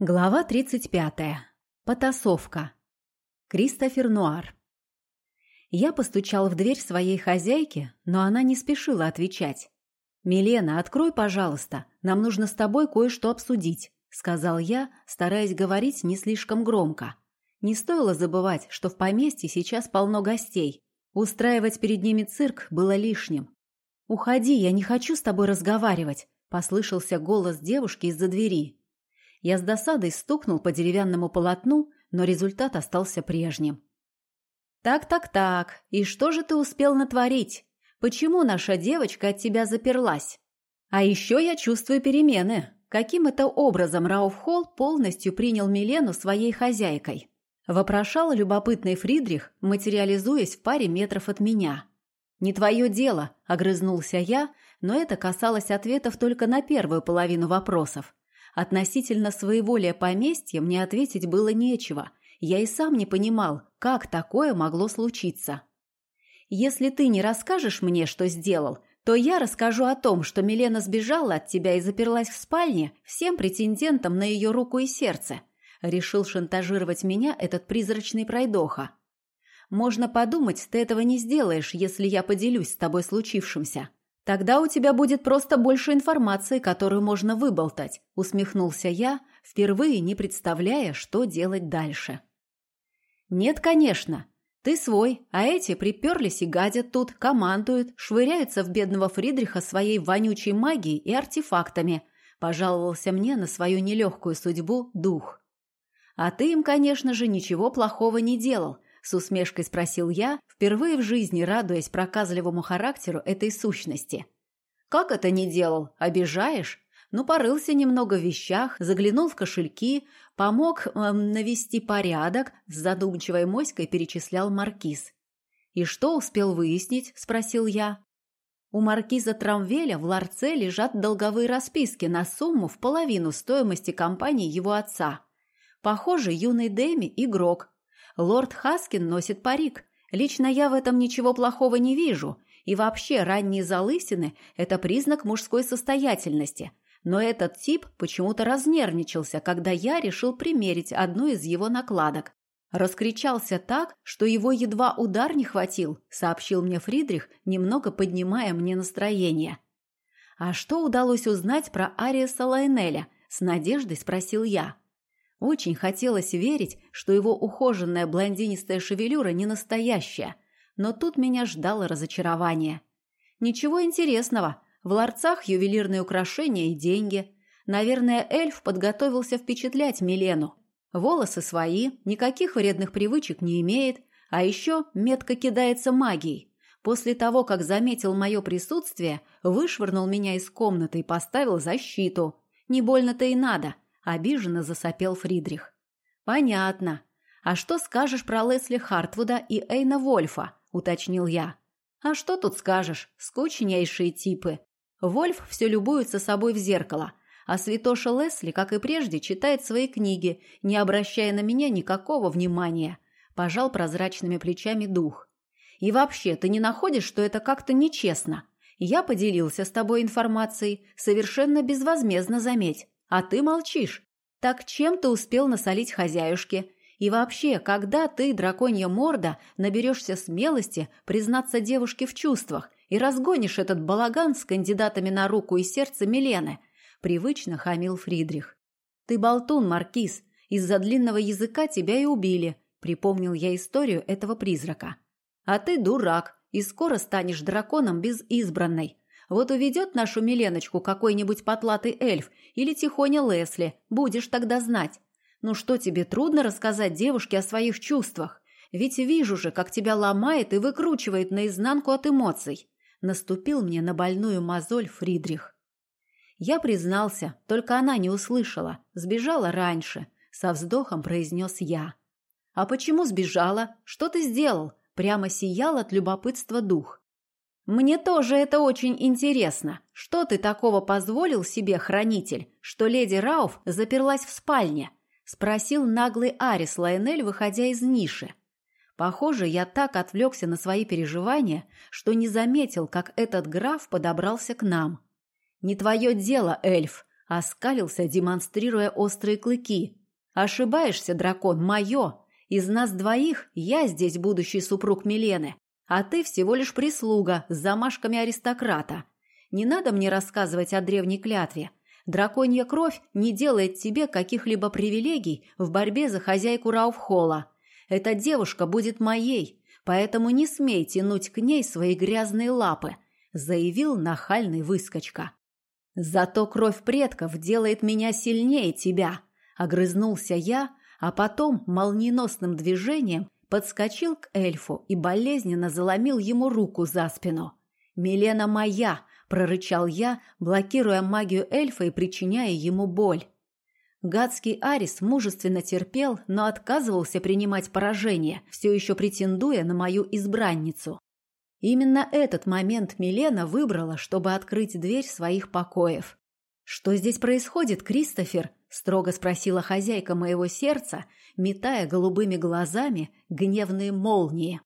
Глава 35. Потасовка. Кристофер Нуар. Я постучал в дверь своей хозяйки, но она не спешила отвечать. «Милена, открой, пожалуйста, нам нужно с тобой кое-что обсудить», сказал я, стараясь говорить не слишком громко. Не стоило забывать, что в поместье сейчас полно гостей. Устраивать перед ними цирк было лишним. «Уходи, я не хочу с тобой разговаривать», послышался голос девушки из-за двери. Я с досадой стукнул по деревянному полотну, но результат остался прежним. «Так-так-так, и что же ты успел натворить? Почему наша девочка от тебя заперлась? А еще я чувствую перемены. Каким это образом Рауф Холл полностью принял Милену своей хозяйкой?» Вопрошал любопытный Фридрих, материализуясь в паре метров от меня. «Не твое дело», — огрызнулся я, но это касалось ответов только на первую половину вопросов. Относительно своеволия поместья мне ответить было нечего. Я и сам не понимал, как такое могло случиться. «Если ты не расскажешь мне, что сделал, то я расскажу о том, что Милена сбежала от тебя и заперлась в спальне всем претендентам на ее руку и сердце», решил шантажировать меня этот призрачный пройдоха. «Можно подумать, ты этого не сделаешь, если я поделюсь с тобой случившимся». Тогда у тебя будет просто больше информации, которую можно выболтать, усмехнулся я, впервые не представляя, что делать дальше. Нет, конечно. Ты свой, а эти приперлись и гадят тут, командуют, швыряются в бедного Фридриха своей вонючей магией и артефактами, пожаловался мне на свою нелегкую судьбу дух. А ты им, конечно же, ничего плохого не делал, с усмешкой спросил я, впервые в жизни радуясь проказливому характеру этой сущности. «Как это не делал? Обижаешь?» Ну, порылся немного в вещах, заглянул в кошельки, помог эм, навести порядок, с задумчивой моськой перечислял маркиз. «И что успел выяснить?» – спросил я. У маркиза Трамвеля в ларце лежат долговые расписки на сумму в половину стоимости компании его отца. Похоже, юный Дэми – игрок, Лорд Хаскин носит парик. Лично я в этом ничего плохого не вижу. И вообще, ранние залысины – это признак мужской состоятельности. Но этот тип почему-то разнервничался, когда я решил примерить одну из его накладок. Раскричался так, что его едва удар не хватил, сообщил мне Фридрих, немного поднимая мне настроение. «А что удалось узнать про Ариеса Лайнеля?» – с надеждой спросил я. Очень хотелось верить, что его ухоженная блондинистая шевелюра не настоящая, но тут меня ждало разочарование. Ничего интересного. В ларцах ювелирные украшения и деньги. Наверное, эльф подготовился впечатлять Милену. Волосы свои, никаких вредных привычек не имеет, а еще метко кидается магией. После того, как заметил мое присутствие, вышвырнул меня из комнаты и поставил защиту. Не больно-то и надо – Обиженно засопел Фридрих. «Понятно. А что скажешь про Лесли Хартвуда и Эйна Вольфа?» – уточнил я. «А что тут скажешь? Скучнейшие типы. Вольф все любуется собой в зеркало, а святоша Лесли, как и прежде, читает свои книги, не обращая на меня никакого внимания», – пожал прозрачными плечами дух. «И вообще, ты не находишь, что это как-то нечестно? Я поделился с тобой информацией, совершенно безвозмездно заметь. А ты молчишь. Так чем ты успел насолить хозяюшке? И вообще, когда ты, драконья морда, наберешься смелости признаться девушке в чувствах и разгонишь этот балаган с кандидатами на руку и сердце Милены? Привычно хамил Фридрих. Ты болтун, Маркиз. Из-за длинного языка тебя и убили. Припомнил я историю этого призрака. А ты дурак и скоро станешь драконом без избранной. Вот уведет нашу Миленочку какой-нибудь потлатый эльф или тихоня Лесли, будешь тогда знать. Ну что тебе трудно рассказать девушке о своих чувствах? Ведь вижу же, как тебя ломает и выкручивает наизнанку от эмоций. Наступил мне на больную мозоль Фридрих. Я признался, только она не услышала, сбежала раньше, со вздохом произнес я. А почему сбежала? Что ты сделал? Прямо сиял от любопытства дух. «Мне тоже это очень интересно. Что ты такого позволил себе, хранитель, что леди Рауф заперлась в спальне?» – спросил наглый Арис Лайнель, выходя из ниши. Похоже, я так отвлекся на свои переживания, что не заметил, как этот граф подобрался к нам. «Не твое дело, эльф!» – Оскалился, демонстрируя острые клыки. «Ошибаешься, дракон, мое! Из нас двоих я здесь будущий супруг Милены, а ты всего лишь прислуга с замашками аристократа. Не надо мне рассказывать о древней клятве. Драконья кровь не делает тебе каких-либо привилегий в борьбе за хозяйку Рауфхола. Эта девушка будет моей, поэтому не смей тянуть к ней свои грязные лапы», заявил нахальный выскочка. «Зато кровь предков делает меня сильнее тебя», — огрызнулся я, а потом молниеносным движением подскочил к эльфу и болезненно заломил ему руку за спину. «Милена моя!» – прорычал я, блокируя магию эльфа и причиняя ему боль. Гадский Арис мужественно терпел, но отказывался принимать поражение, все еще претендуя на мою избранницу. Именно этот момент Милена выбрала, чтобы открыть дверь своих покоев. «Что здесь происходит, Кристофер?» – строго спросила хозяйка моего сердца, метая голубыми глазами гневные молнии.